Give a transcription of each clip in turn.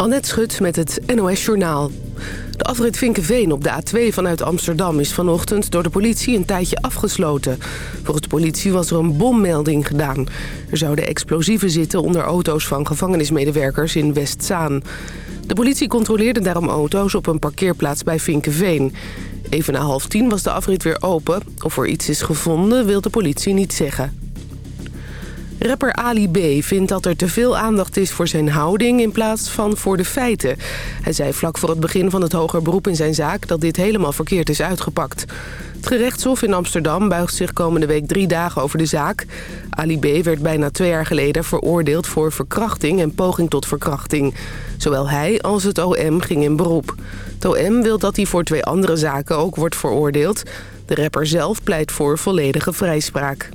Annette Schut met het NOS Journaal. De afrit Vinkenveen op de A2 vanuit Amsterdam is vanochtend door de politie een tijdje afgesloten. Volgens de politie was er een bommelding gedaan. Er zouden explosieven zitten onder auto's van gevangenismedewerkers in Westzaan. De politie controleerde daarom auto's op een parkeerplaats bij Vinkenveen. Even na half tien was de afrit weer open. Of er iets is gevonden wil de politie niet zeggen. Rapper Ali B. vindt dat er te veel aandacht is voor zijn houding in plaats van voor de feiten. Hij zei vlak voor het begin van het hoger beroep in zijn zaak dat dit helemaal verkeerd is uitgepakt. Het gerechtshof in Amsterdam buigt zich komende week drie dagen over de zaak. Ali B. werd bijna twee jaar geleden veroordeeld voor verkrachting en poging tot verkrachting. Zowel hij als het OM ging in beroep. Het OM wil dat hij voor twee andere zaken ook wordt veroordeeld. De rapper zelf pleit voor volledige vrijspraak.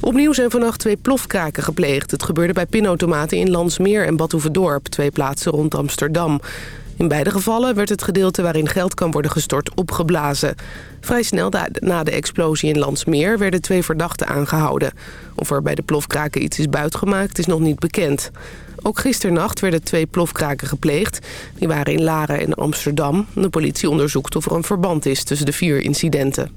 Opnieuw zijn vannacht twee plofkraken gepleegd. Het gebeurde bij pinautomaten in Landsmeer en Badhoevedorp, twee plaatsen rond Amsterdam. In beide gevallen werd het gedeelte waarin geld kan worden gestort opgeblazen. Vrij snel na de explosie in Landsmeer werden twee verdachten aangehouden. Of er bij de plofkraken iets is buitgemaakt is nog niet bekend. Ook gisternacht werden twee plofkraken gepleegd. Die waren in Laren en Amsterdam. De politie onderzoekt of er een verband is tussen de vier incidenten.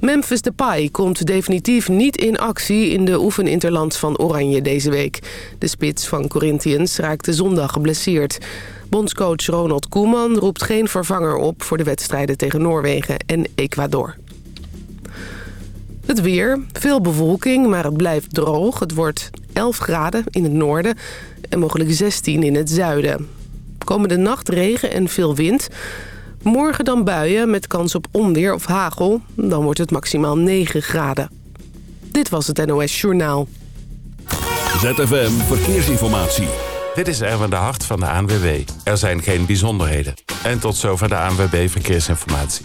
Memphis Depay komt definitief niet in actie in de oefeninterland van Oranje deze week. De spits van Corinthians raakte zondag geblesseerd. Bondscoach Ronald Koeman roept geen vervanger op voor de wedstrijden tegen Noorwegen en Ecuador. Het weer, veel bewolking, maar het blijft droog. Het wordt 11 graden in het noorden en mogelijk 16 in het zuiden. Komende nacht regen en veel wind. Morgen dan buien met kans op onweer of hagel. Dan wordt het maximaal 9 graden. Dit was het NOS Journaal. ZFM Verkeersinformatie. Dit is Erwin de Hart van de ANWB. Er zijn geen bijzonderheden. En tot zover de ANWB Verkeersinformatie.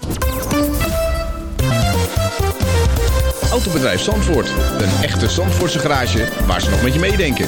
Autobedrijf Zandvoort. Een echte Zandvoortse garage waar ze nog met je meedenken.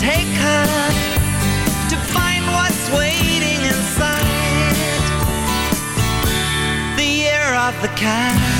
take her to find what's waiting inside the air of the cat.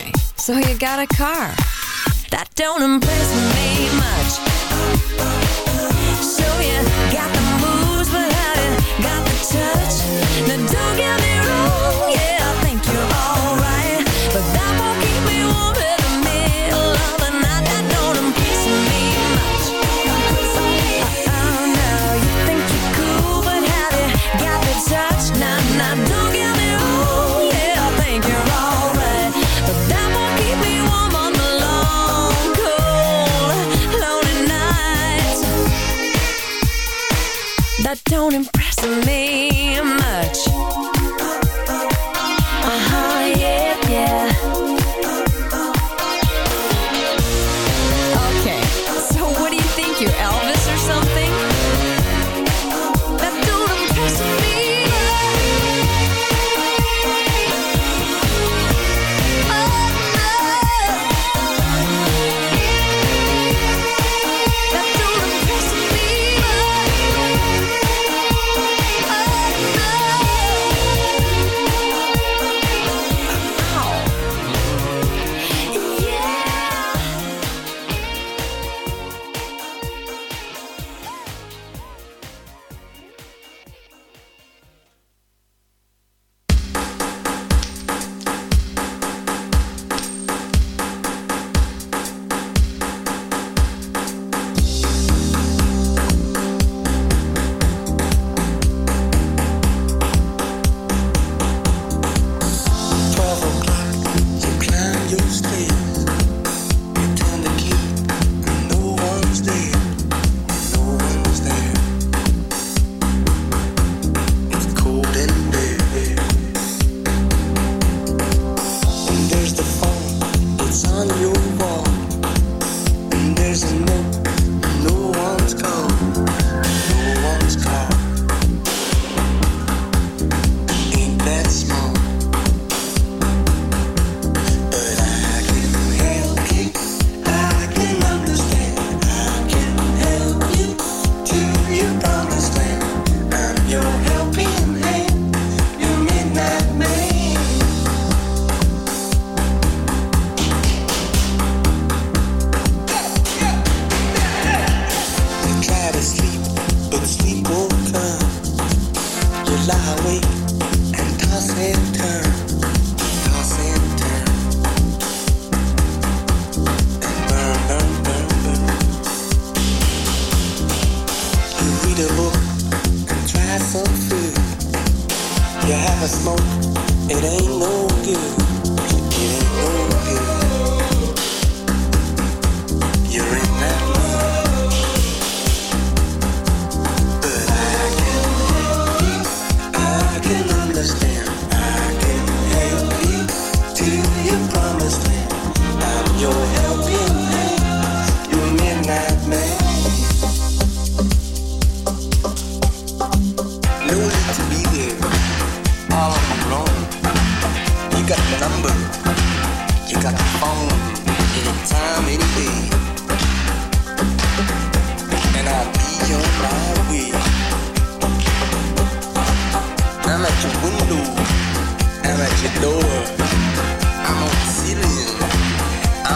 Okay, so you got a car. That don't impress me much. So you got the moves, but how you got the touch? Now don't get me wrong. that don't impress me much. Uh-huh, yeah, yeah.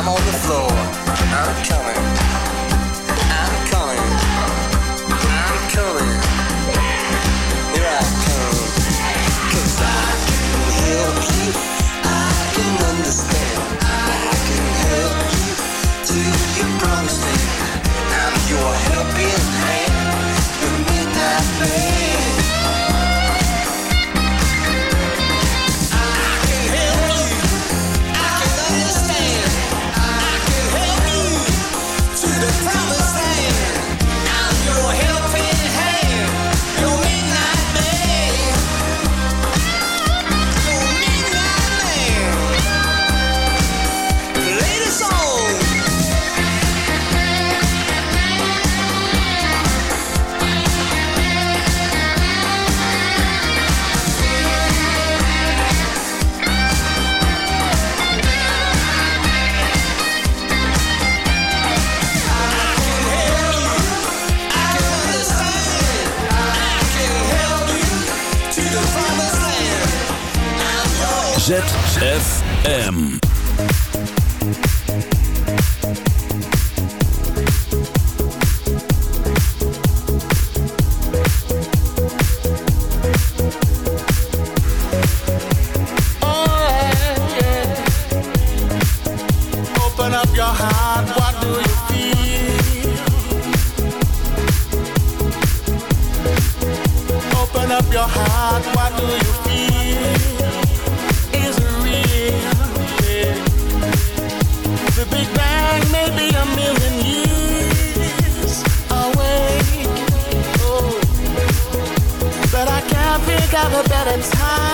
I'm on the floor. I'm coming. I'm coming. I'm coming. Here I come. Cause I can help you. I can understand. FM. another better time.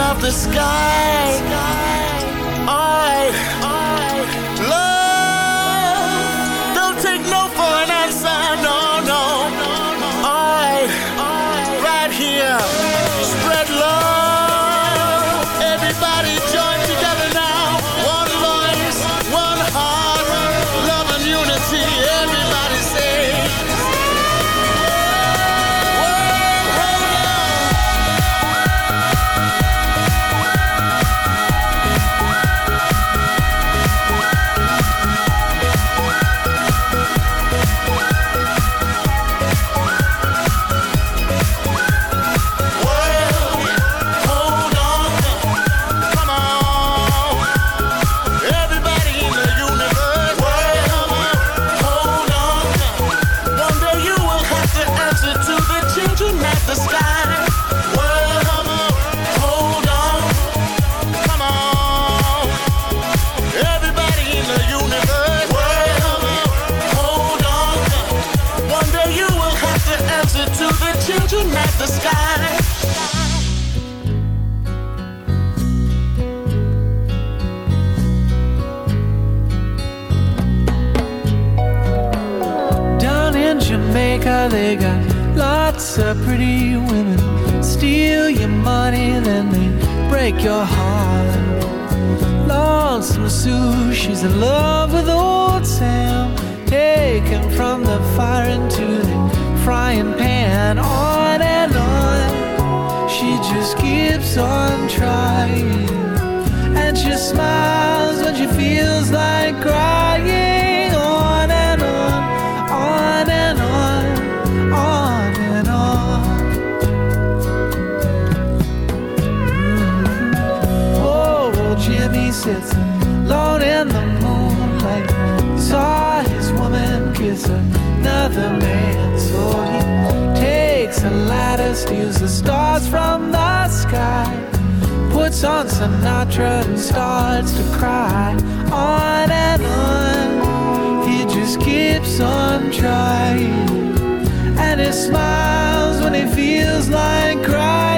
of the sky. keeps on trying, and it smiles when it feels like crying.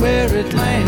Where it lands.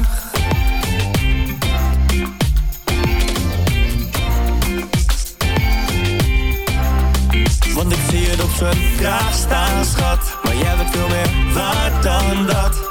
Want ik zie het op zijn staan, schat. Maar jij bent veel meer waard dan dat.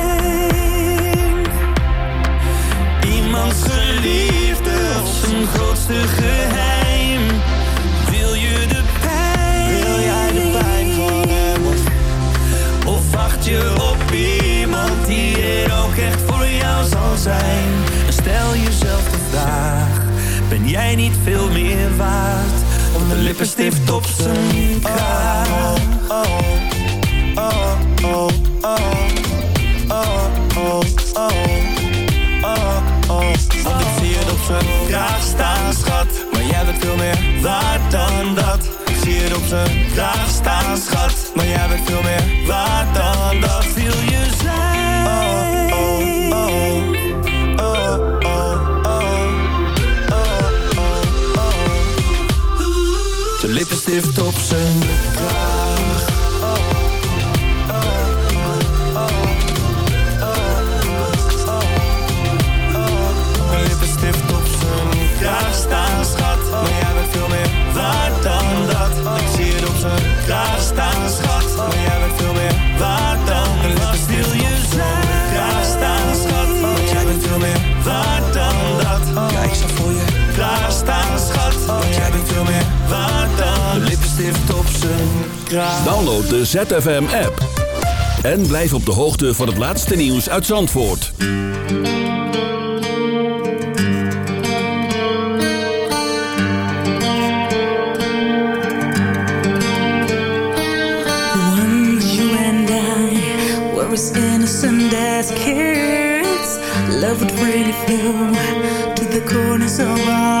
Iemands geliefde of zijn grootste geheim? Wil je de pijn? Wil jij de pijn van hem? Of Of wacht je op iemand die er ook echt voor jou zal zijn? En stel jezelf de vraag: ben jij niet veel meer waard? Om de lippenstift op zijn kraag. Waard dan dat. Ik zie het op zijn kraag staan, schat. Maar jij bent veel meer waard dan dat. Wil je zijn? Oh, oh, oh. Oh, oh, oh. Oh, oh, oh. De lippenstift op zijn Download de ZFM app. En blijf op de hoogte van het laatste nieuws uit Zandvoort. Once you and I were as innocent as kids, love would really flow to the corners of our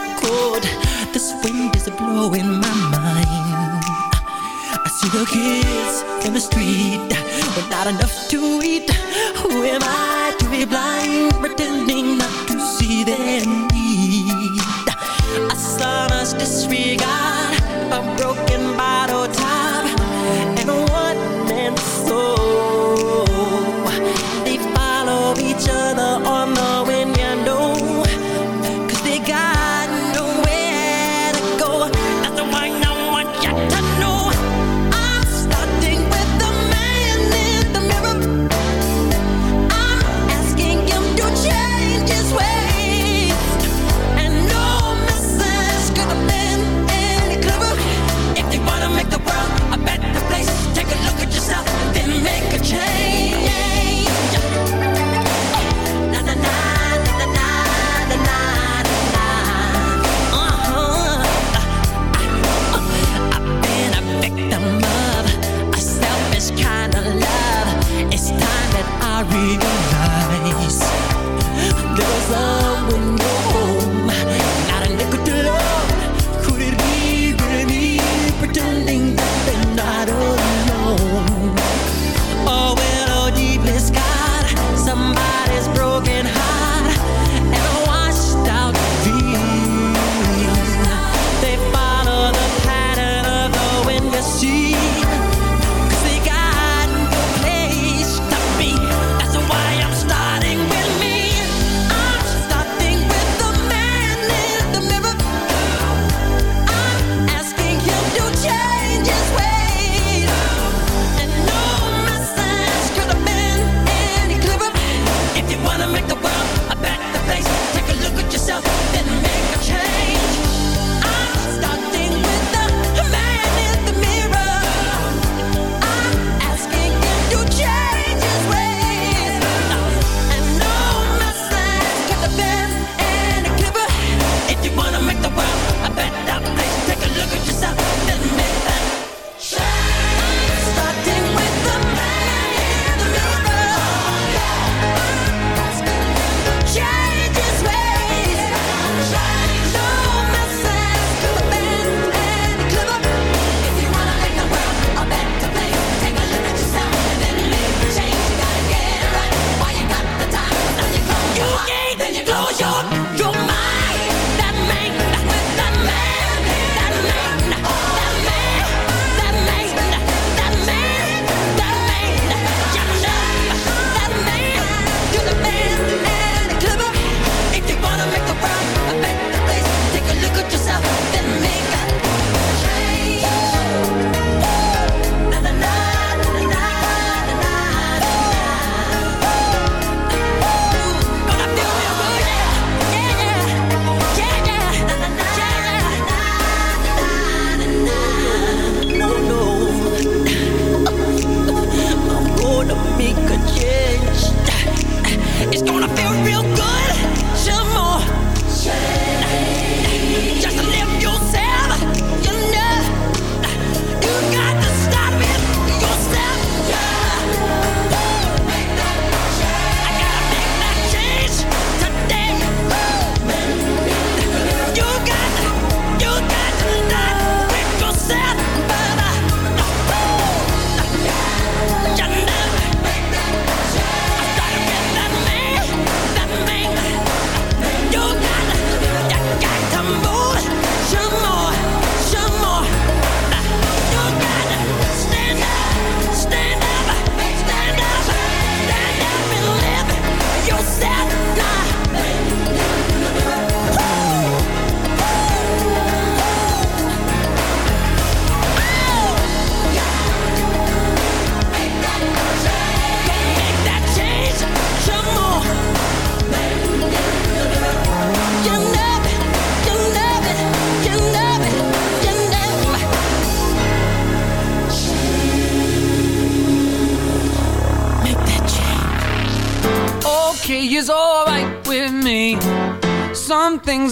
wind is blowing my mind. I see the kids in the street But not enough to eat. Who am I to be blind Pretending not to see them?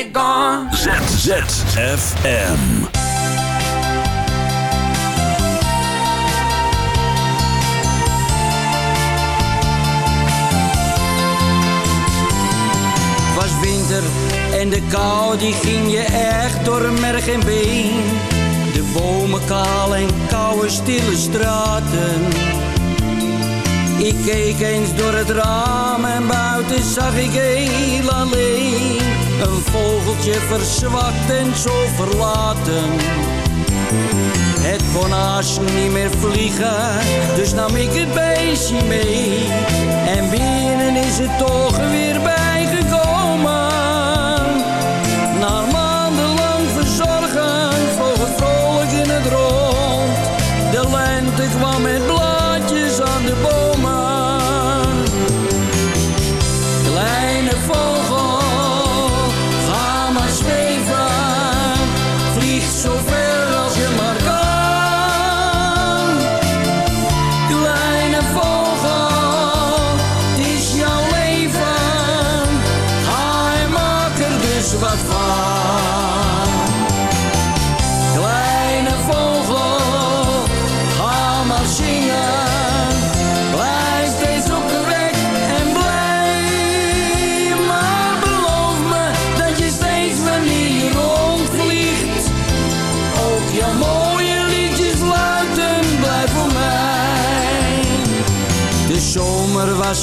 it gone. ZZFM. Was winter en de kou die ging je echt door merg en been. De bomen kaal en koude stille straten. Ik keek eens door het raam en buiten zag ik heel alleen een vogeltje verzwakt en zo verlaten. Het kon niet meer vliegen, dus nam ik het beestje mee. En binnen is het toch weer bij.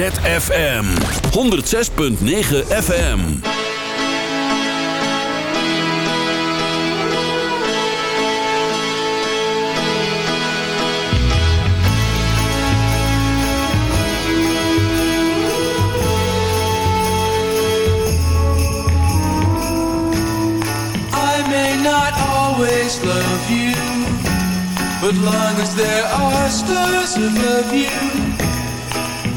ZFM 106.9 FM. I may not always love you But long as there are stars above you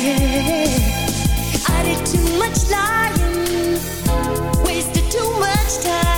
I did too much lying, wasted too much time.